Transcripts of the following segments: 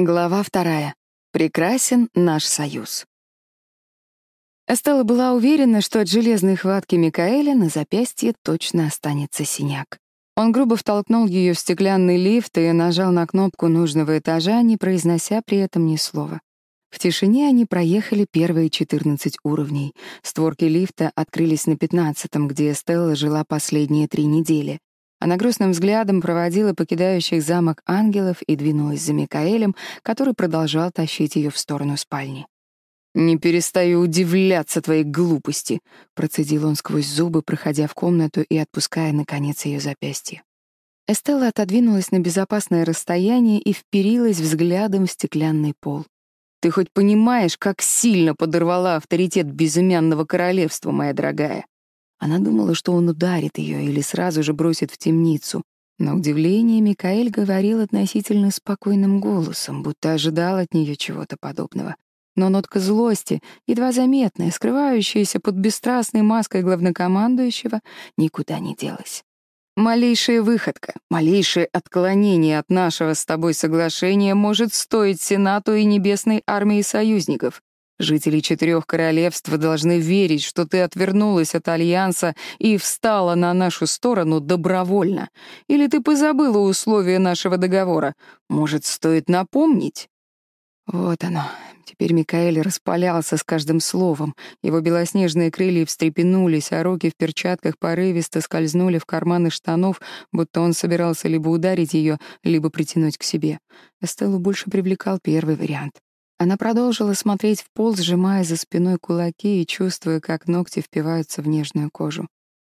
Глава вторая. Прекрасен наш союз. Эстелла была уверена, что от железной хватки Микаэля на запястье точно останется синяк. Он грубо втолкнул ее в стеклянный лифт и нажал на кнопку нужного этажа, не произнося при этом ни слова. В тишине они проехали первые 14 уровней. Створки лифта открылись на 15-м, где Эстелла жила последние три недели. Она грустным взглядом проводила покидающих замок ангелов и двинулась за Микаэлем, который продолжал тащить ее в сторону спальни. «Не перестаю удивляться твоей глупости», — процедил он сквозь зубы, проходя в комнату и отпуская, наконец, ее запястье. Эстелла отодвинулась на безопасное расстояние и вперилась взглядом в стеклянный пол. «Ты хоть понимаешь, как сильно Она думала, что он ударит ее или сразу же бросит в темницу. Но удивление Микаэль говорил относительно спокойным голосом, будто ожидал от нее чего-то подобного. Но нотка злости, едва заметная, скрывающаяся под бесстрастной маской главнокомандующего, никуда не делась. Малейшая выходка, малейшее отклонение от нашего с тобой соглашения может стоить Сенату и Небесной армии союзников. Жители четырех королевств должны верить, что ты отвернулась от Альянса и встала на нашу сторону добровольно. Или ты позабыла условия нашего договора. Может, стоит напомнить? Вот оно. Теперь Микаэль распалялся с каждым словом. Его белоснежные крылья встрепенулись, а руки в перчатках порывисто скользнули в карманы штанов, будто он собирался либо ударить ее, либо притянуть к себе. Эстеллу больше привлекал первый вариант. Она продолжила смотреть в пол, сжимая за спиной кулаки и чувствуя, как ногти впиваются в нежную кожу.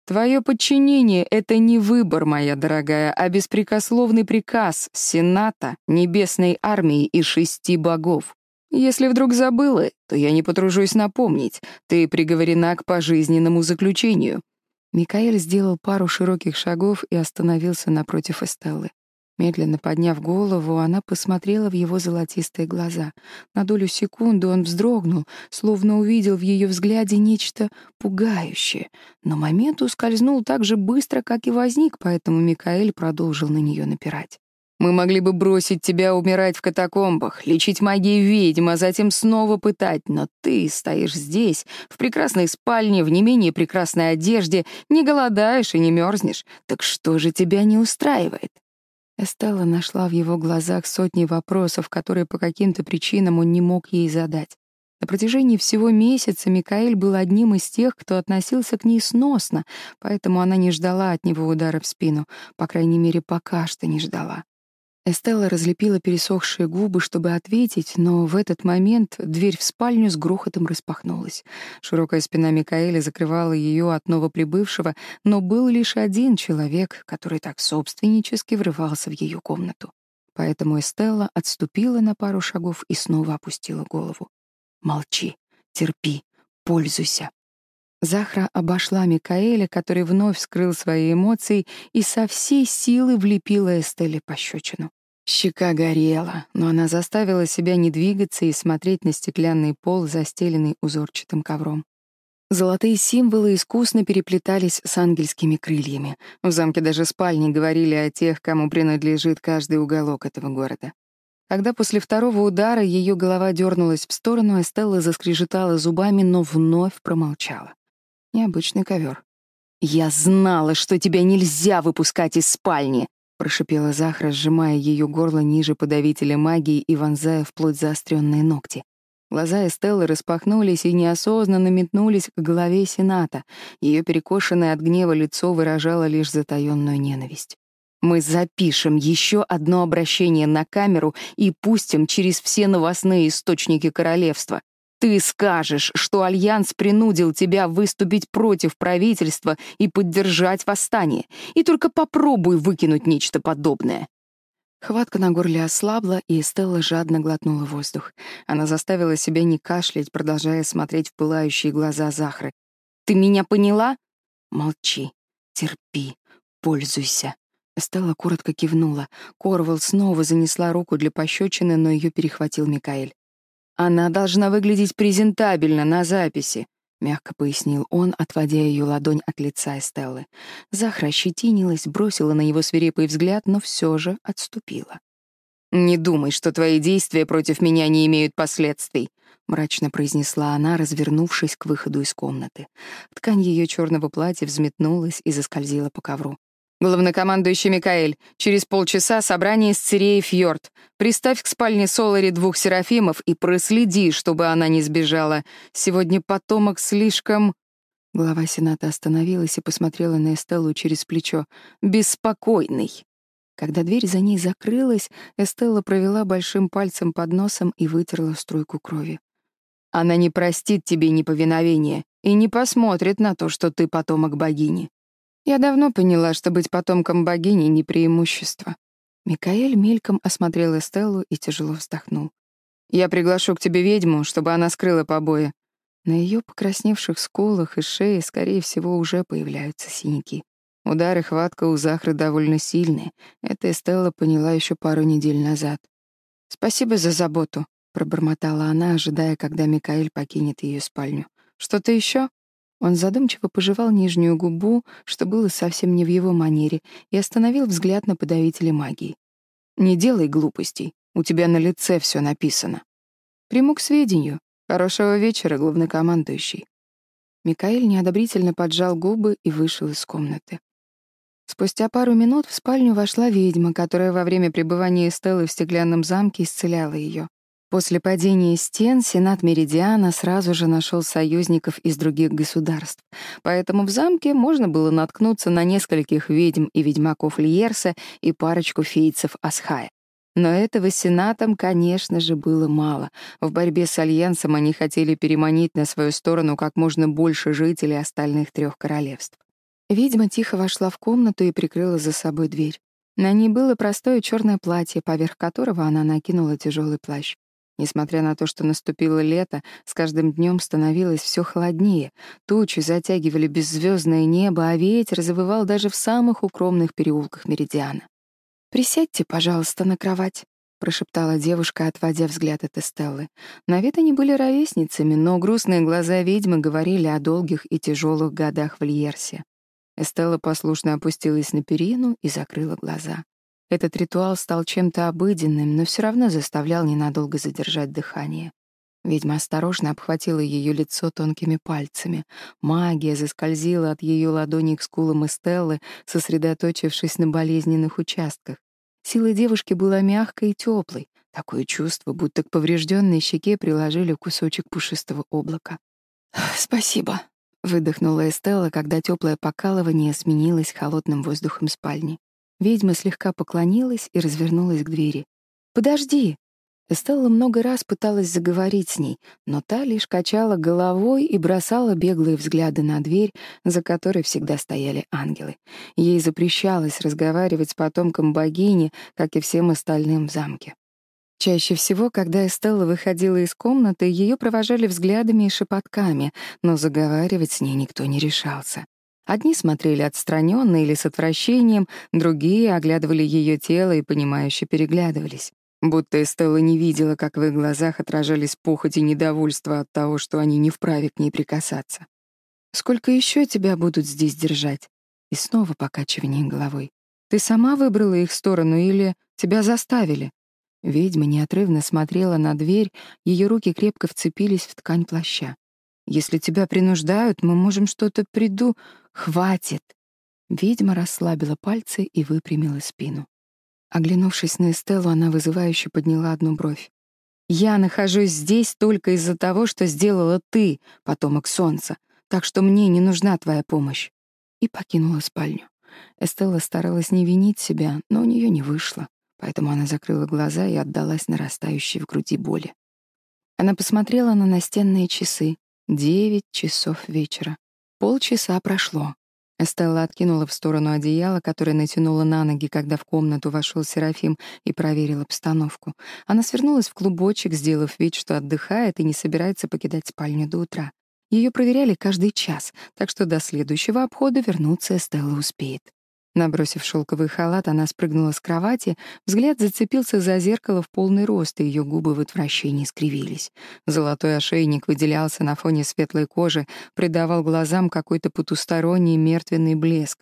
«Твое подчинение — это не выбор, моя дорогая, а беспрекословный приказ Сената, Небесной армии и шести богов. Если вдруг забыла, то я не потружусь напомнить. Ты приговорена к пожизненному заключению». Микаэль сделал пару широких шагов и остановился напротив Эстеллы. Медленно подняв голову, она посмотрела в его золотистые глаза. На долю секунды он вздрогнул, словно увидел в ее взгляде нечто пугающее. Но момент ускользнул так же быстро, как и возник, поэтому Микаэль продолжил на нее напирать. «Мы могли бы бросить тебя умирать в катакомбах, лечить магией ведьм, а затем снова пытать, но ты стоишь здесь, в прекрасной спальне, в не менее прекрасной одежде, не голодаешь и не мерзнешь. Так что же тебя не устраивает?» Эстелла нашла в его глазах сотни вопросов, которые по каким-то причинам он не мог ей задать. На протяжении всего месяца Микаэль был одним из тех, кто относился к ней сносно, поэтому она не ждала от него удара в спину, по крайней мере, пока что не ждала. Эстелла разлепила пересохшие губы, чтобы ответить, но в этот момент дверь в спальню с грохотом распахнулась. Широкая спина Микаэля закрывала ее от новоприбывшего, но был лишь один человек, который так собственнически врывался в ее комнату. Поэтому Эстелла отступила на пару шагов и снова опустила голову. «Молчи, терпи, пользуйся». Захра обошла Микаэля, который вновь скрыл свои эмоции и со всей силы влепила Эстелле пощечину. Щека горела, но она заставила себя не двигаться и смотреть на стеклянный пол, застеленный узорчатым ковром. Золотые символы искусно переплетались с ангельскими крыльями. В замке даже спальни говорили о тех, кому принадлежит каждый уголок этого города. Когда после второго удара ее голова дернулась в сторону, Эстелла заскрежетала зубами, но вновь промолчала. Необычный ковер. «Я знала, что тебя нельзя выпускать из спальни!» прошипела Захра, сжимая ее горло ниже подавителя магии и вонзая вплоть заостренные ногти. Глаза Эстеллы распахнулись и неосознанно метнулись к голове Сената. Ее перекошенное от гнева лицо выражало лишь затаённую ненависть. «Мы запишем еще одно обращение на камеру и пустим через все новостные источники королевства. Ты скажешь, что Альянс принудил тебя выступить против правительства и поддержать восстание, и только попробуй выкинуть нечто подобное. Хватка на горле ослабла, и Стелла жадно глотнула воздух. Она заставила себя не кашлять, продолжая смотреть в пылающие глаза Захры. «Ты меня поняла?» «Молчи, терпи, пользуйся». Стелла коротко кивнула. Корвал снова занесла руку для пощечины, но ее перехватил Микаэль. Она должна выглядеть презентабельно на записи, мягко пояснил он, отводя ее ладонь от лица Эстеллы. Захра щетинилась, бросила на него свирепый взгляд, но все же отступила. «Не думай, что твои действия против меня не имеют последствий», — мрачно произнесла она, развернувшись к выходу из комнаты. Ткань ее черного платья взметнулась и заскользила по ковру. «Главнокомандующий Микаэль, через полчаса собрание с Циреей Фьорд. Приставь к спальне Солари двух серафимов и проследи, чтобы она не сбежала. Сегодня потомок слишком...» Глава Сената остановилась и посмотрела на Эстеллу через плечо. «Беспокойный». Когда дверь за ней закрылась, Эстелла провела большим пальцем под носом и вытерла струйку крови. «Она не простит тебе неповиновения и не посмотрит на то, что ты потомок богини. Я давно поняла, что быть потомком богини — не преимущество». Микаэль мельком осмотрел Эстеллу и тяжело вздохнул. «Я приглашу к тебе ведьму, чтобы она скрыла побои». На ее покрасневших скулах и шее, скорее всего, уже появляются синяки. Удар и хватка у Захры довольно сильные. Это Эстелла поняла еще пару недель назад. «Спасибо за заботу», — пробормотала она, ожидая, когда Микаэль покинет ее спальню. «Что-то еще? Он задумчиво пожевал нижнюю губу, что было совсем не в его манере, и остановил взгляд на подавителе магии. «Не делай глупостей. У тебя на лице все написано». «Приму к сведению. Хорошего вечера, главнокомандующий». Микаэль неодобрительно поджал губы и вышел из комнаты. Спустя пару минут в спальню вошла ведьма, которая во время пребывания Эстеллы в стеклянном замке исцеляла ее. После падения стен Сенат Меридиана сразу же нашел союзников из других государств, поэтому в замке можно было наткнуться на нескольких ведьм и ведьмаков Льерса и парочку фейцев Асхая. Но этого Сенатом, конечно же, было мало. В борьбе с Альянсом они хотели переманить на свою сторону как можно больше жителей остальных трех королевств. Ведьма тихо вошла в комнату и прикрыла за собой дверь. На ней было простое черное платье, поверх которого она накинула тяжелый плащ. Несмотря на то, что наступило лето, с каждым днем становилось все холоднее. Тучи затягивали беззвездное небо, а ветер завывал даже в самых укромных переулках Меридиана. «Присядьте, пожалуйста, на кровать», — прошептала девушка, отводя взгляд от Эстеллы. На вид они были ровесницами, но грустные глаза ведьмы говорили о долгих и тяжелых годах в Льерсе. Эстелла послушно опустилась на перину и закрыла глаза. Этот ритуал стал чем-то обыденным, но все равно заставлял ненадолго задержать дыхание. Ведьма осторожно обхватила ее лицо тонкими пальцами. Магия заскользила от ее ладони к скулам Эстеллы, сосредоточившись на болезненных участках. Сила девушки была мягкой и теплой, такое чувство, будто к поврежденной щеке приложили кусочек пушистого облака. «Спасибо», — выдохнула Эстелла, когда теплое покалывание сменилось холодным воздухом спальни. Ведьма слегка поклонилась и развернулась к двери. «Подожди!» Эстелла много раз пыталась заговорить с ней, но та лишь качала головой и бросала беглые взгляды на дверь, за которой всегда стояли ангелы. Ей запрещалось разговаривать с потомком богини, как и всем остальным в замке. Чаще всего, когда Эстелла выходила из комнаты, ее провожали взглядами и шепотками, но заговаривать с ней никто не решался. Одни смотрели отстраненно или с отвращением, другие оглядывали ее тело и, понимающе переглядывались. Будто Эстелла не видела, как в их глазах отражались похоть и недовольство от того, что они не вправе к ней прикасаться. «Сколько еще тебя будут здесь держать?» И снова покачивание головой. «Ты сама выбрала их сторону или тебя заставили?» Ведьма неотрывно смотрела на дверь, ее руки крепко вцепились в ткань плаща. «Если тебя принуждают, мы можем что-то приду...» «Хватит!» Ведьма расслабила пальцы и выпрямила спину. Оглянувшись на Эстеллу, она вызывающе подняла одну бровь. «Я нахожусь здесь только из-за того, что сделала ты, потомок солнца, так что мне не нужна твоя помощь». И покинула спальню. Эстелла старалась не винить себя, но у нее не вышло поэтому она закрыла глаза и отдалась нарастающей в груди боли. Она посмотрела на настенные часы. Девять часов вечера. Полчаса прошло. Эстелла откинула в сторону одеяло, которое натянула на ноги, когда в комнату вошел Серафим и проверил обстановку. Она свернулась в клубочек, сделав вид, что отдыхает и не собирается покидать спальню до утра. Ее проверяли каждый час, так что до следующего обхода вернуться Эстелла успеет. Набросив шелковый халат, она спрыгнула с кровати, взгляд зацепился за зеркало в полный рост, и ее губы в отвращении скривились. Золотой ошейник выделялся на фоне светлой кожи, придавал глазам какой-то потусторонний мертвенный блеск.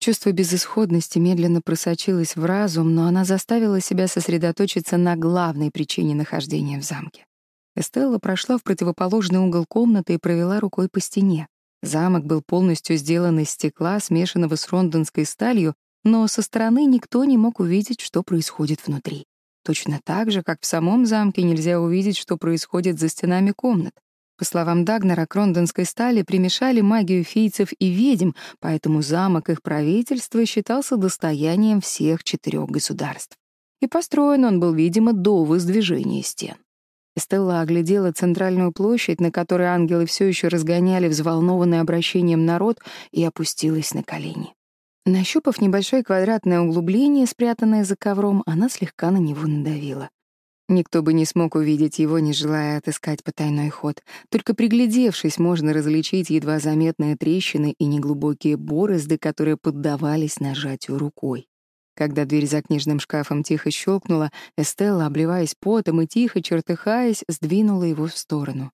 Чувство безысходности медленно просочилось в разум, но она заставила себя сосредоточиться на главной причине нахождения в замке. Эстелла прошла в противоположный угол комнаты и провела рукой по стене. Замок был полностью сделан из стекла, смешанного с рондонской сталью, но со стороны никто не мог увидеть, что происходит внутри. Точно так же, как в самом замке нельзя увидеть, что происходит за стенами комнат. По словам Дагнера, к рондонской стали примешали магию фийцев и ведьм, поэтому замок их правительства считался достоянием всех четырех государств. И построен он был, видимо, до воздвижения стен. Стелла оглядела центральную площадь, на которой ангелы все еще разгоняли взволнованный обращением народ, и опустилась на колени. Нащупав небольшое квадратное углубление, спрятанное за ковром, она слегка на него надавила. Никто бы не смог увидеть его, не желая отыскать потайной ход. Только приглядевшись, можно различить едва заметные трещины и неглубокие борозды, которые поддавались нажатию рукой. Когда дверь за книжным шкафом тихо щелкнула, Эстелла, обливаясь потом и тихо чертыхаясь, сдвинула его в сторону.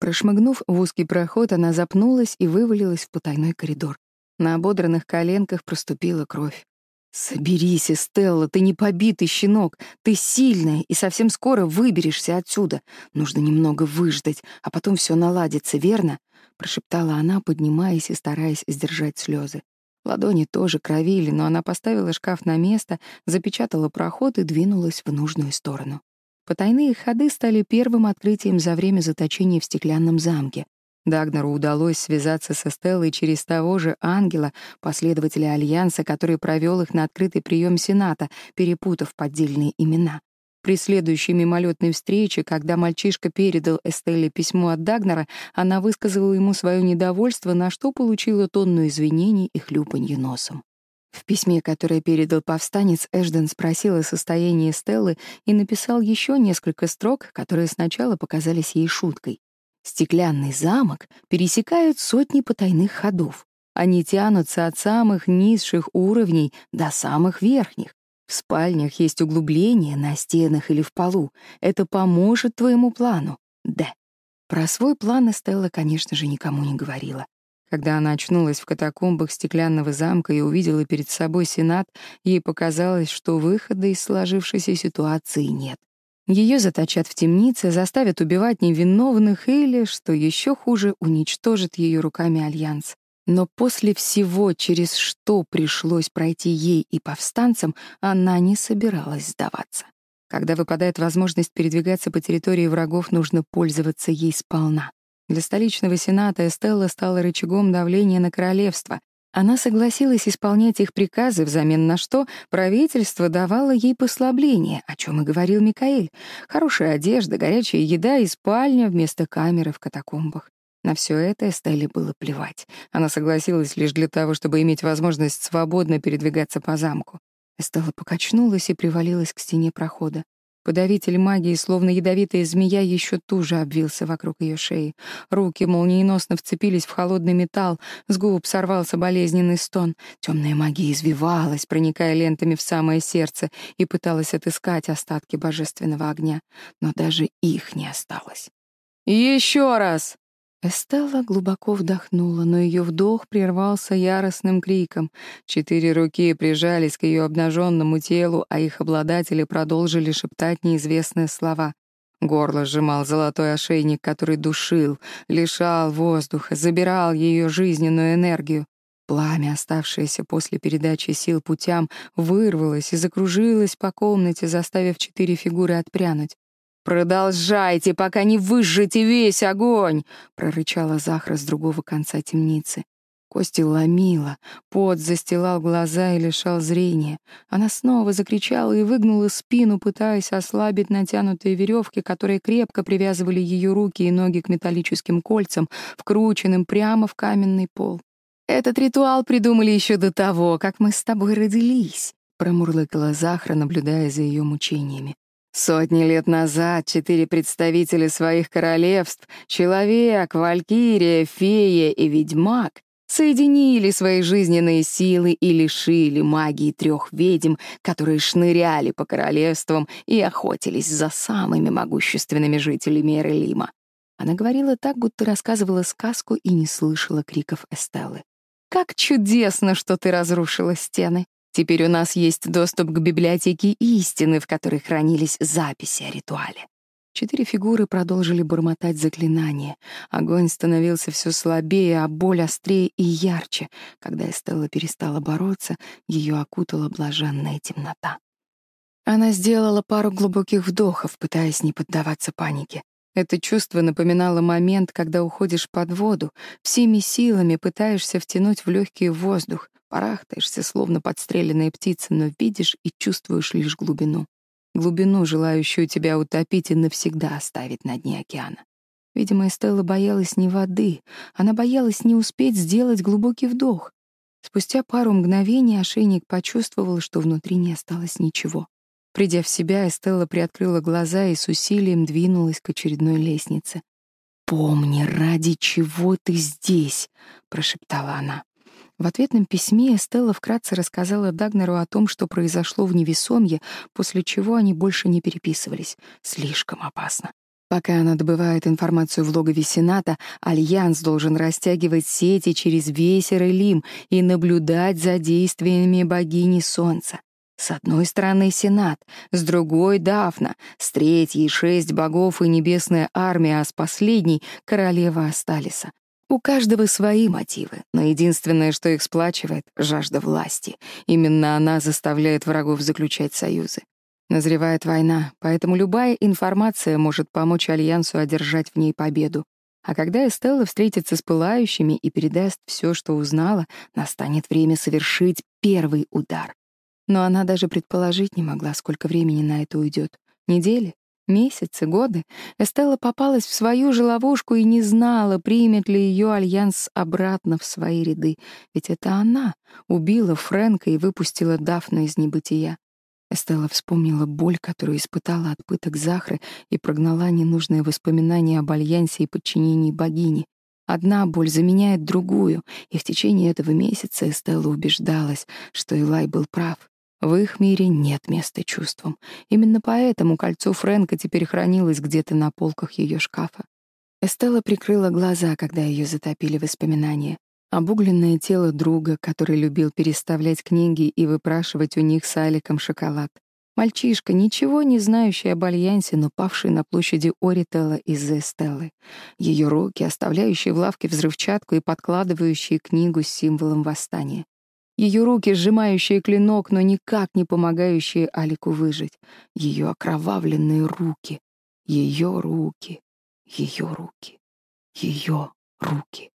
Прошмыгнув в узкий проход, она запнулась и вывалилась в потайной коридор. На ободранных коленках проступила кровь. «Соберись, Эстелла, ты не побитый щенок, ты сильная, и совсем скоро выберешься отсюда. Нужно немного выждать, а потом все наладится, верно?» — прошептала она, поднимаясь и стараясь сдержать слезы. Ладони тоже кровили, но она поставила шкаф на место, запечатала проход и двинулась в нужную сторону. Потайные ходы стали первым открытием за время заточения в стеклянном замке. Дагнеру удалось связаться со Стеллой через того же ангела, последователя Альянса, который провел их на открытый прием Сената, перепутав поддельные имена. При следующей мимолетной встрече, когда мальчишка передал Эстелле письмо от Дагнера, она высказала ему свое недовольство, на что получила тонну извинений и хлюпанье носом. В письме, которое передал повстанец, Эжден спросил о состоянии Стеллы и написал еще несколько строк, которые сначала показались ей шуткой. «Стеклянный замок пересекают сотни потайных ходов. Они тянутся от самых низших уровней до самых верхних. В спальнях есть углубления на стенах или в полу. Это поможет твоему плану. Д. Про свой план Эстелла, конечно же, никому не говорила. Когда она очнулась в катакомбах стеклянного замка и увидела перед собой Сенат, ей показалось, что выхода из сложившейся ситуации нет. Ее заточат в темнице, заставят убивать невиновных или, что еще хуже, уничтожат ее руками Альянс. Но после всего через что пришлось пройти ей и повстанцам, она не собиралась сдаваться. Когда выпадает возможность передвигаться по территории врагов, нужно пользоваться ей сполна. Для столичного сената Эстелла стала рычагом давления на королевство. Она согласилась исполнять их приказы, взамен на что правительство давало ей послабление, о чем и говорил Микаэль. Хорошая одежда, горячая еда и спальня вместо камеры в катакомбах. На все это Эстелле было плевать. Она согласилась лишь для того, чтобы иметь возможность свободно передвигаться по замку. Эстелла покачнулась и привалилась к стене прохода. Подавитель магии, словно ядовитая змея, еще туже обвился вокруг ее шеи. Руки молниеносно вцепились в холодный металл, с губ сорвался болезненный стон. Темная магия извивалась, проникая лентами в самое сердце, и пыталась отыскать остатки божественного огня. Но даже их не осталось. «Еще раз!» Эстелла глубоко вдохнула, но ее вдох прервался яростным криком. Четыре руки прижались к ее обнаженному телу, а их обладатели продолжили шептать неизвестные слова. Горло сжимал золотой ошейник, который душил, лишал воздуха, забирал ее жизненную энергию. Пламя, оставшееся после передачи сил путям, вырвалось и закружилось по комнате, заставив четыре фигуры отпрянуть. «Продолжайте, пока не выжжете весь огонь!» — прорычала Захра с другого конца темницы. Кости ломила, пот застилал глаза и лишал зрения. Она снова закричала и выгнула спину, пытаясь ослабить натянутые веревки, которые крепко привязывали ее руки и ноги к металлическим кольцам, вкрученным прямо в каменный пол. «Этот ритуал придумали еще до того, как мы с тобой родились», — промурлыкала Захра, наблюдая за ее мучениями. Сотни лет назад четыре представителя своих королевств — человек, валькирия, фея и ведьмак — соединили свои жизненные силы и лишили магии трех ведьм, которые шныряли по королевствам и охотились за самыми могущественными жителями Эрелима. Она говорила так, будто рассказывала сказку и не слышала криков Эстеллы. Как чудесно, что ты разрушила стены. Теперь у нас есть доступ к библиотеке истины, в которой хранились записи о ритуале. Четыре фигуры продолжили бормотать заклинание. Огонь становился все слабее, а боль острее и ярче. Когда Эстелла перестала бороться, ее окутала блаженная темнота. Она сделала пару глубоких вдохов, пытаясь не поддаваться панике. Это чувство напоминало момент, когда уходишь под воду, всеми силами пытаешься втянуть в легкий воздух. Парахтаешься, словно подстреленная птица, но видишь и чувствуешь лишь глубину. Глубину, желающую тебя утопить и навсегда оставить на дне океана. Видимо, Эстелла боялась не воды, она боялась не успеть сделать глубокий вдох. Спустя пару мгновений ошейник почувствовал, что внутри не осталось ничего. Придя в себя, Эстелла приоткрыла глаза и с усилием двинулась к очередной лестнице. «Помни, ради чего ты здесь!» — прошептала она. В ответном письме Эстелла вкратце рассказала Дагнеру о том, что произошло в невесомье, после чего они больше не переписывались. Слишком опасно. Пока она добывает информацию в логове Сената, Альянс должен растягивать сети через весь Эрелим и наблюдать за действиями богини Солнца. С одной стороны Сенат, с другой — Дафна, с третьей — шесть богов и небесная армия, а с последней — королева Асталиса. У каждого свои мотивы, но единственное, что их сплачивает — жажда власти. Именно она заставляет врагов заключать союзы. Назревает война, поэтому любая информация может помочь Альянсу одержать в ней победу. А когда Эстелла встретится с пылающими и передаст все, что узнала, настанет время совершить первый удар. Но она даже предположить не могла, сколько времени на это уйдет. Недели? Месяцы, годы Эстелла попалась в свою же ловушку и не знала, примет ли ее альянс обратно в свои ряды. Ведь это она убила Фрэнка и выпустила Дафну из небытия. Эстелла вспомнила боль, которую испытала от пыток Захры, и прогнала ненужные воспоминания об альянсе и подчинении богини. Одна боль заменяет другую, и в течение этого месяца Эстелла убеждалась, что Илай был прав. В их мире нет места чувствам. Именно поэтому кольцо Фрэнка теперь хранилось где-то на полках ее шкафа. Эстелла прикрыла глаза, когда ее затопили воспоминания. Обугленное тело друга, который любил переставлять книги и выпрашивать у них с Аликом шоколад. Мальчишка, ничего не знающий об Альянсе, но павший на площади Оритела из-за Эстеллы. Ее руки, оставляющие в лавке взрывчатку и подкладывающие книгу с символом восстания. Ее руки, сжимающие клинок, но никак не помогающие Алику выжить. Ее окровавленные руки. Ее руки. Ее руки. Ее руки.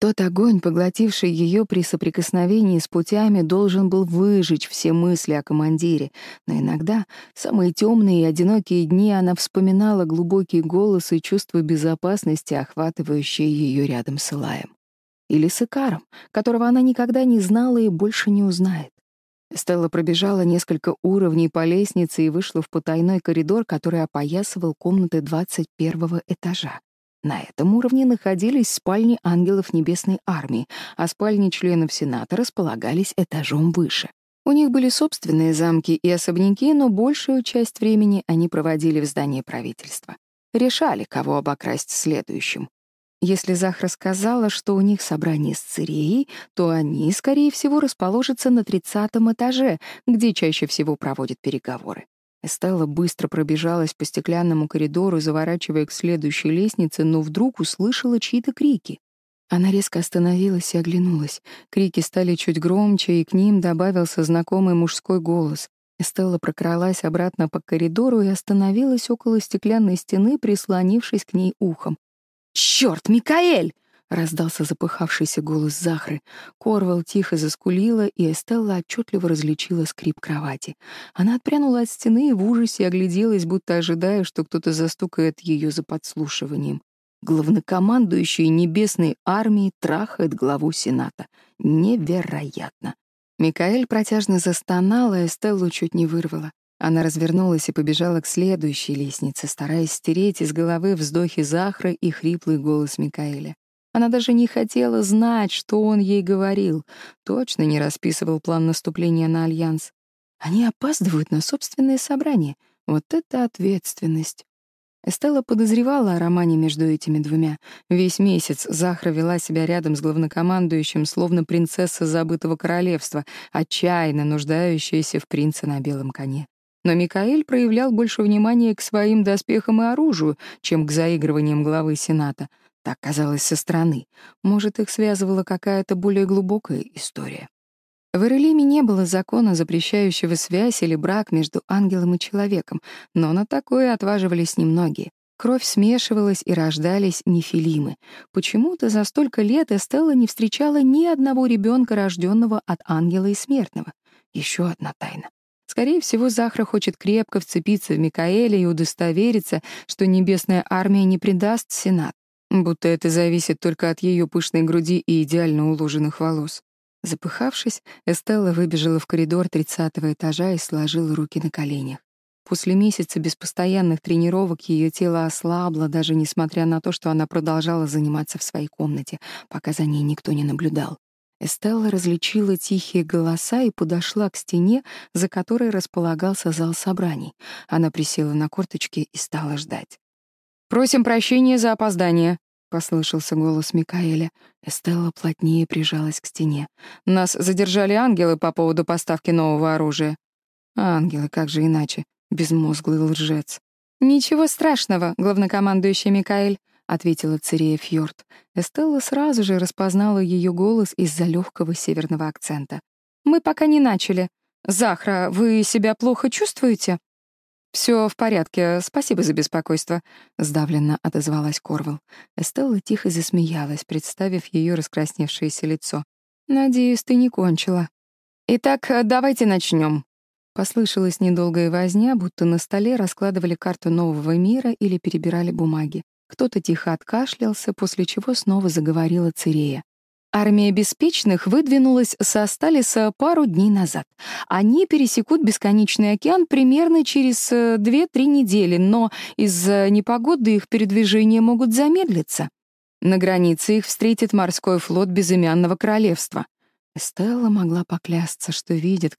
В памяти всплыли изумрудные глаза и легкая усмешка. Шрам над губой и руки. Снова руки, только в этот раз мозолистые, но в то же время мягкие и надежные. Тот огонь, поглотивший ее при соприкосновении с путями, должен был выжечь все мысли о командире, но иногда, в самые темные и одинокие дни, она вспоминала глубокий голос и чувство безопасности, охватывающее ее рядом с Илаем. Или с Икаром, которого она никогда не знала и больше не узнает. Стелла пробежала несколько уровней по лестнице и вышла в потайной коридор, который опоясывал комнаты 21 этажа. На этом уровне находились спальни ангелов Небесной Армии, а спальни членов Сената располагались этажом выше. У них были собственные замки и особняки, но большую часть времени они проводили в здании правительства. Решали, кого обокрасть следующим. Если Захра сказала, что у них собрание с Циреей, то они, скорее всего, расположатся на тридцатом этаже, где чаще всего проводят переговоры. Эстелла быстро пробежалась по стеклянному коридору, заворачивая к следующей лестнице, но вдруг услышала чьи-то крики. Она резко остановилась и оглянулась. Крики стали чуть громче, и к ним добавился знакомый мужской голос. Эстелла прокралась обратно по коридору и остановилась около стеклянной стены, прислонившись к ней ухом. «Чёрт, Микаэль!» Раздался запыхавшийся голос Захры. Корвал тихо заскулила, и Эстелла отчетливо различила скрип кровати. Она отпрянула от стены и в ужасе огляделась, будто ожидая, что кто-то застукает ее за подслушиванием. Главнокомандующий небесной армией трахает главу Сената. Невероятно. Микаэль протяжно застонал, а Эстеллу чуть не вырвала. Она развернулась и побежала к следующей лестнице, стараясь стереть из головы вздохи Захры и хриплый голос Микаэля. Она даже не хотела знать, что он ей говорил. Точно не расписывал план наступления на Альянс. Они опаздывают на собственное собрание. Вот это ответственность. Эстелла подозревала о романе между этими двумя. Весь месяц Захра вела себя рядом с главнокомандующим, словно принцесса забытого королевства, отчаянно нуждающаяся в принце на белом коне. Но Микаэль проявлял больше внимания к своим доспехам и оружию, чем к заигрываниям главы Сената. Так казалось со стороны. Может, их связывала какая-то более глубокая история. В Эрелиме не было закона, запрещающего связь или брак между ангелом и человеком, но на такое отваживались немногие. Кровь смешивалась и рождались нефилимы. Почему-то за столько лет Эстелла не встречала ни одного ребенка, рожденного от ангела и смертного. Еще одна тайна. Скорее всего, Захра хочет крепко вцепиться в Микаэля и удостовериться, что небесная армия не предаст Сенат, будто это зависит только от ее пышной груди и идеально уложенных волос. Запыхавшись, Эстелла выбежала в коридор тридцатого этажа и сложила руки на коленях. После месяца без постоянных тренировок ее тело ослабло, даже несмотря на то, что она продолжала заниматься в своей комнате, пока за ней никто не наблюдал. Эстелла различила тихие голоса и подошла к стене, за которой располагался зал собраний. Она присела на корточки и стала ждать. «Просим прощения за опоздание», послышался голос Микаэля. Эстелла плотнее прижалась к стене. Нас задержали ангелы по поводу поставки нового оружия. Ангелы, как же иначе? Безмозглый лжец. Ничего страшного, главнокомандующий Микаэль, ответила Цирея Фьорд. Эстелла сразу же распознала ее голос из-за легкого северного акцента. Мы пока не начали. Захра, вы себя плохо чувствуете? Все в порядке, спасибо за беспокойство», — сдавленно отозвалась Корвал. Эстелла тихо засмеялась, представив ее раскрасневшееся лицо. «Надеюсь, ты не кончила». «Итак, давайте начнем. Послышалась недолгая возня, будто на столе раскладывали карту нового мира или перебирали бумаги. Кто-то тихо откашлялся, после чего снова заговорила Цирея. Армия беспечных выдвинулась со Сталиса пару дней назад. Они пересекут бесконечный океан примерно через 2-3 э, недели, но из-за непогоды их передвижения могут замедлиться. На границе их встретит морской флот безымянного королевства. Стелла могла поклясться, что видит,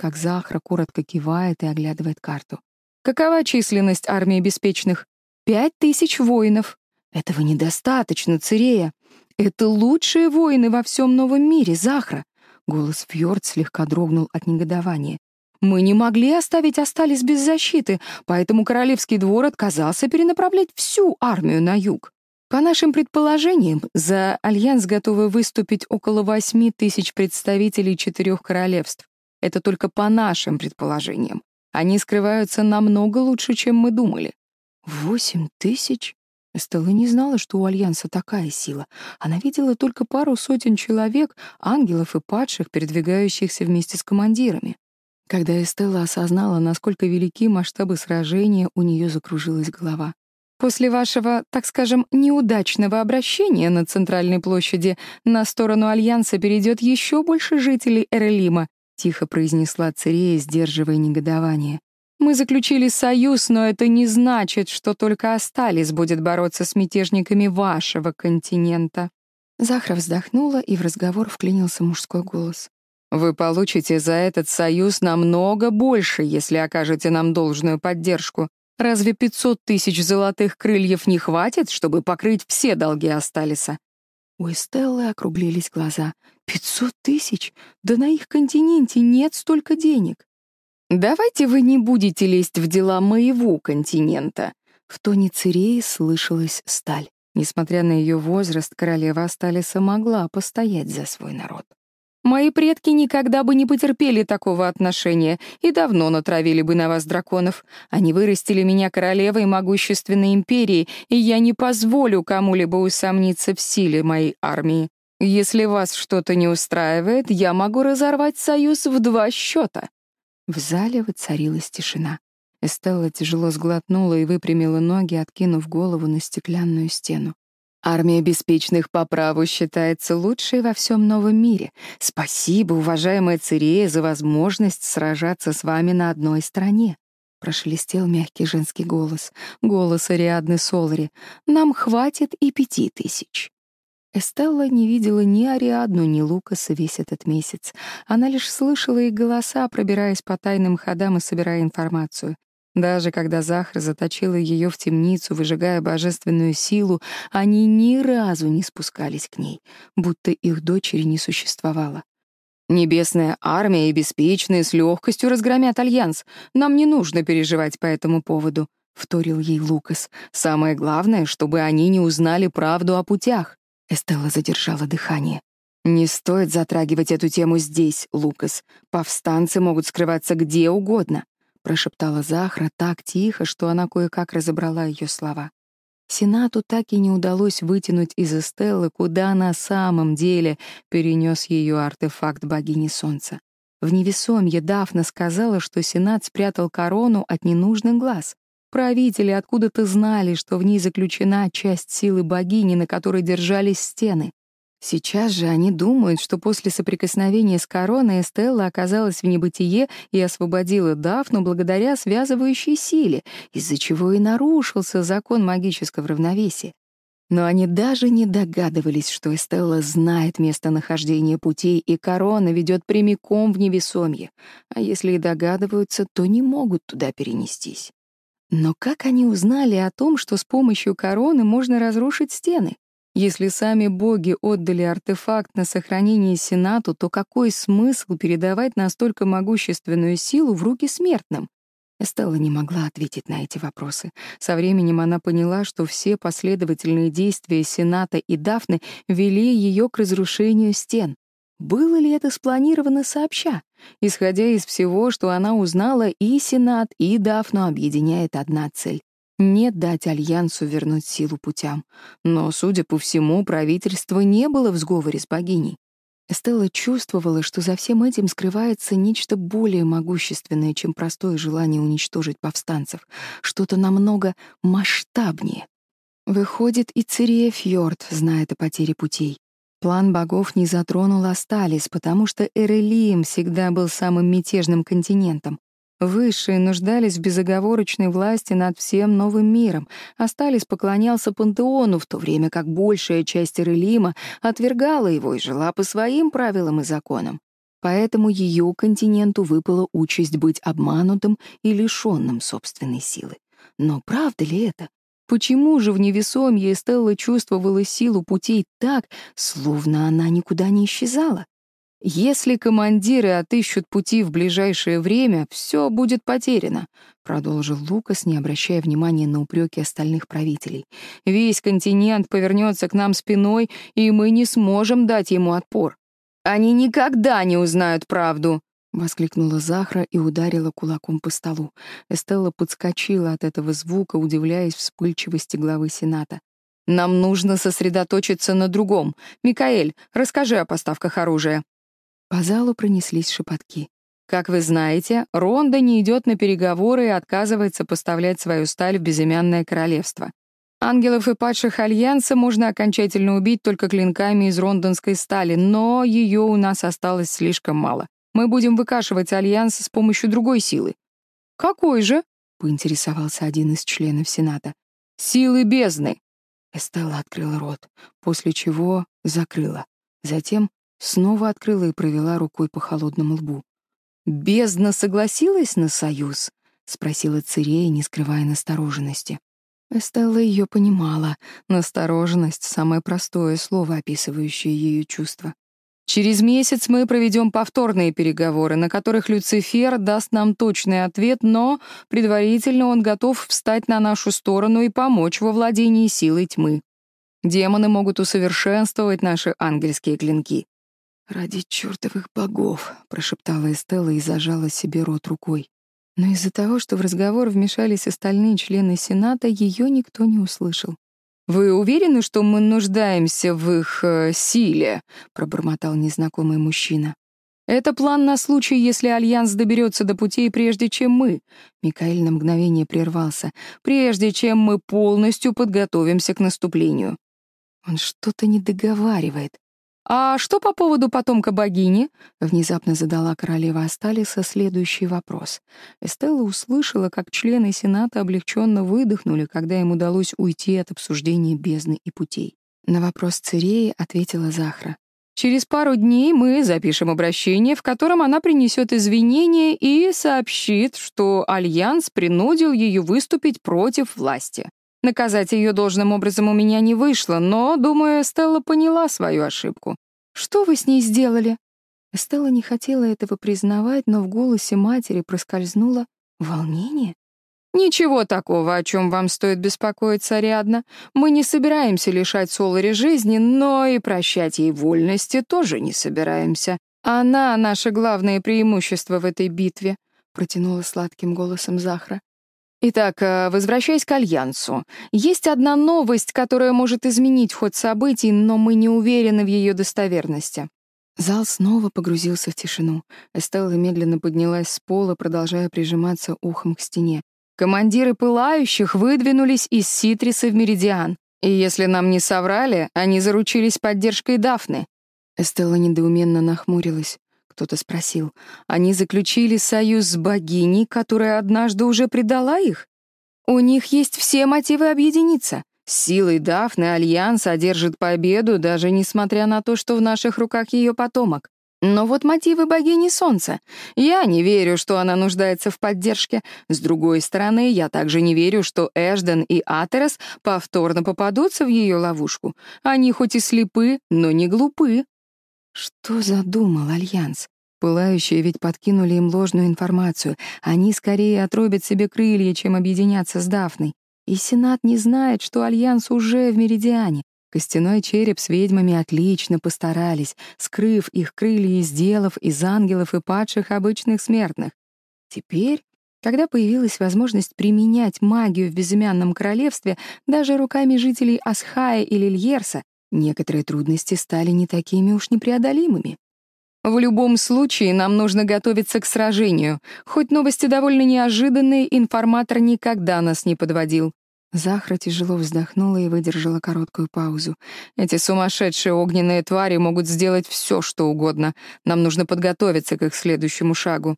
как Захра коротко кивает и оглядывает карту. Какова численность армии беспечных? Пять тысяч воинов. Этого недостаточно, Цирея. «Это лучшие воины во всем новом мире, Захра!» Голос Фьорд слегка дрогнул от негодования. «Мы не могли оставить остались без защиты, поэтому Королевский двор отказался перенаправлять всю армию на юг. По нашим предположениям, за Альянс готовы выступить около восьми тысяч представителей четырех королевств. Это только по нашим предположениям. Они скрываются намного лучше, чем мы думали». «Восемь тысяч?» Эстелла не знала, что у Альянса такая сила. Она видела только пару сотен человек, ангелов и падших, передвигающихся вместе с командирами. Когда Эстелла осознала, насколько велики масштабы сражения, у нее закружилась голова. «После вашего, так скажем, неудачного обращения на Центральной площади на сторону Альянса перейдет еще больше жителей Эрелима», тихо произнесла Цирея, сдерживая негодование. Мы заключили союз, но это не значит, что только Асталис будет бороться с мятежниками вашего континента». Захра вздохнула, и в разговор вклинился мужской голос. «Вы получите за этот союз намного больше, если окажете нам должную поддержку. Разве 500 тысяч золотых крыльев не хватит, чтобы покрыть все долги Асталиса?» У Эстеллы округлились глаза. «Пятьсот тысяч? Да на их континенте нет столько денег!» Давайте вы не будете лезть в дела моего континента. В тоне цирей слышалась сталь. Несмотря на ее возраст, королева Асталиса могла постоять за свой народ. «Мои предки никогда бы не потерпели такого отношения и давно натравили бы на вас драконов. Они вырастили меня королевой могущественной империи, и я не позволю кому-либо усомниться в силе моей армии. Если вас что-то не устраивает, я могу разорвать союз в два счета. В зале воцарилась тишина. Эстелла тяжело сглотнула и выпрямила ноги, откинув голову на стеклянную стену. Армия беспечных по праву считается лучшей во всем новом мире. Спасибо, уважаемая Цирея, за возможность сражаться с вами на одной стороне. Прошелестел мягкий женский голос, голос Ариадны Солари. Нам хватит и пяти тысяч. Эстелла не видела ни Ариадну, ни Лукаса весь этот месяц. Она лишь слышала их голоса, пробираясь по тайным ходам и собирая информацию. Даже когда Захар заточила ее в темницу, выжигая божественную силу, они ни разу не спускались к ней, будто их дочери не существовало. «Небесная армия и беспечные с легкостью разгромят Альянс. Нам не нужно переживать по этому поводу», — вторил ей Лукас. «Самое главное, чтобы они не узнали правду о путях». Эстелла задержала дыхание. «Не стоит затрагивать эту тему здесь, Лукас. Повстанцы могут скрываться где угодно», — прошептала Захра так тихо, что она кое-как разобрала ее слова. Сенату так и не удалось вытянуть из Эстеллы, куда на самом деле перенес ее артефакт богини Солнца. В невесомье Дафна сказала, что Сенат спрятал корону от ненужных глаз. Правители откуда-то знали, что в ней заключена часть силы богини, на которой держались стены. Сейчас же они думают, что после соприкосновения с короной Эстелла оказалась в небытие и освободила Дафну благодаря связывающей силе, из-за чего и нарушился закон магического равновесия. Но они даже не догадывались, что Эстелла знает местонахождение путей, и корона ведет прямиком в невесомье. А если и догадываются, то не могут туда перенестись. Но как они узнали о том, что с помощью короны можно разрушить стены? Если сами боги отдали артефакт на сохранение Сенату, то какой смысл передавать настолько могущественную силу в руки смертным? Эстелла не могла ответить на эти вопросы. Со временем она поняла, что все последовательные действия Сената и Дафны вели ее к разрушению стен. Было ли это спланировано сообща? Исходя из всего, что она узнала, и Сенат, и Дафну объединяет одна цель — не дать Альянсу вернуть силу путям. Но, судя по всему, правительство не было в сговоре с богиней. Эстелла чувствовала, что за всем этим скрывается нечто более могущественное, чем простое желание уничтожить повстанцев, что-то намного масштабнее. Выходит, и Цирея Фьорд знает о потере путей. План богов не затронул Асталис, потому что Эрелием всегда был самым мятежным континентом. Высшие нуждались в безоговорочной власти над всем новым миром. Асталис поклонялся пантеону, в то время как большая часть Эрелима отвергала его и жила по своим правилам и законам. Поэтому ее континенту выпала участь быть обманутым и лишенным собственной силы. Но правда ли это? Почему же в невесомье Стелла чувствовала силу путей так, словно она никуда не исчезала? «Если командиры отыщут пути в ближайшее время, все будет потеряно», — продолжил Лукас, не обращая внимания на упреки остальных правителей. «Весь континент повернется к нам спиной, и мы не сможем дать ему отпор. Они никогда не узнают правду», — воскликнула Захра и ударила кулаком по столу. Эстелла подскочила от этого звука, удивляясь вспыльчивости главы Сената. «Нам нужно сосредоточиться на другом. Микаэль, расскажи о поставках оружия». По залу пронеслись шепотки. Как вы знаете, Ронда не идет на переговоры и отказывается поставлять свою сталь в безымянное королевство. Ангелов и падших Альянса можно окончательно убить только клинками из рондонской стали, но ее у нас осталось слишком мало. Мы будем выкашивать альянс с помощью другой силы. Какой же? поинтересовался один из членов Сената. Силы бездны. Эстелла открыла рот, после чего закрыла. Затем снова открыла и провела рукой по холодному лбу. «Бездна согласилась на союз?» — спросила Цирея, не скрывая настороженности. Эстелла ее понимала. Настороженность — самое простое слово, описывающее ее чувства. Через месяц мы проведем повторные переговоры, на которых Люцифер даст нам точный ответ, но предварительно он готов встать на нашу сторону и помочь во владении силой тьмы. Демоны могут усовершенствовать наши ангельские клинки. «Ради чертовых богов», — прошептала Эстелла и зажала себе рот рукой. Но из-за того, что в разговор вмешались остальные члены Сената, ее никто не услышал. «Вы уверены, что мы нуждаемся в их э, силе?» — пробормотал незнакомый мужчина. «Это план на случай, если Альянс доберется до путей, прежде чем мы». Микаэль на мгновение прервался. «Прежде чем мы полностью подготовимся к наступлению». Он что-то не договаривает. «А что по поводу потомка богини?» — внезапно задала королева Асталиса следующий вопрос. Эстелла услышала, как члены Сената облегченно выдохнули, когда им удалось уйти от обсуждения бездны и путей. На вопрос Циреи ответила Захра. Через пару дней мы запишем обращение, в котором она принесет извинения и сообщит, что Альянс принудил ее выступить против власти. Наказать ее должным образом у меня не вышло, но, думаю, Стелла поняла свою ошибку. Что вы с ней сделали? Стелла не хотела этого признавать, но в голосе матери проскользнуло волнение. «Ничего такого, о чем вам стоит беспокоиться, Ариадна. Мы не собираемся лишать Соларе жизни, но и прощать ей вольности тоже не собираемся. Она — наше главное преимущество в этой битве», — протянула сладким голосом Захра. «Итак, э, возвращаясь к Альянсу, есть одна новость, которая может изменить ход событий, но мы не уверены в ее достоверности». Зал снова погрузился в тишину. Эстелла медленно поднялась с пола, продолжая прижиматься ухом к стене. Командиры пылающих выдвинулись из Ситриса в Меридиан. И если нам не соврали, они заручились поддержкой Дафны. Эстелла недоуменно нахмурилась. Кто-то спросил, они заключили союз с богиней, которая однажды уже предала их? У них есть все мотивы объединиться. С силой Дафны Альянс одержит победу, даже несмотря на то, что в наших руках ее потомок. Но вот мотивы богини Солнца. Я не верю, что она нуждается в поддержке. С другой стороны, я также не верю, что Эшден и Атерес повторно попадутся в ее ловушку. Они хоть и слепы, но не глупы. Что задумал Альянс? Пылающие ведь подкинули им ложную информацию. Они скорее отрубят себе крылья, чем объединятся с Дафной. И Сенат не знает, что Альянс уже в Меридиане. Костяной череп с ведьмами отлично постарались, скрыв их крылья и сделав из ангелов и падших обычных смертных. Теперь, когда появилась возможность применять магию в безымянном королевстве даже руками жителей Асхая или Льерса, некоторые трудности стали не такими уж непреодолимыми. В любом случае, нам нужно готовиться к сражению. Хоть новости довольно неожиданные, информатор никогда нас не подводил. Захра тяжело вздохнула и выдержала короткую паузу. «Эти сумасшедшие огненные твари могут сделать все, что угодно. Нам нужно подготовиться к их следующему шагу».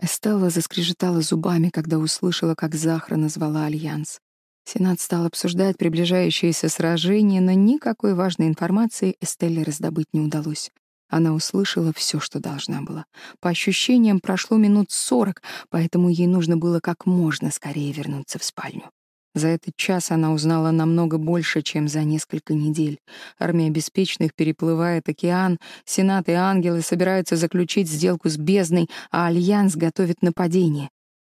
Эстелла заскрежетала зубами, когда услышала, как Захра назвала Альянс. Сенат стал обсуждать приближающееся сражение, но никакой важной информации Эстелле раздобыть не удалось. Она услышала все, что должна была. По ощущениям, прошло минут сорок, поэтому ей нужно было как можно скорее вернуться в спальню. За этот час она узнала намного больше, чем за несколько недель. Армия беспечных переплывает океан, Сенат и ангелы собираются заключить сделку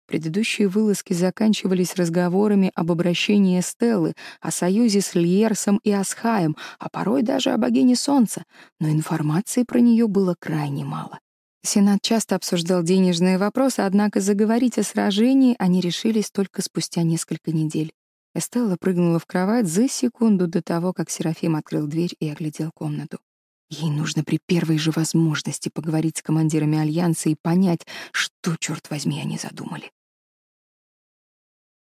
с бездной, а Альянс готовит нападение. Предыдущие вылазки заканчивались разговорами об обращении Стеллы, о союзе с Льерсом и Асхаем, а порой даже о богине Солнца, но информации про нее было крайне мало. Сенат часто обсуждал денежные вопросы, однако заговорить о сражении они решились только спустя несколько недель. Эстелла прыгнула в кровать за секунду до того, как Серафим открыл дверь и оглядел комнату. Ей нужно при первой же возможности поговорить с командирами Альянса и понять, что, черт возьми, они задумали.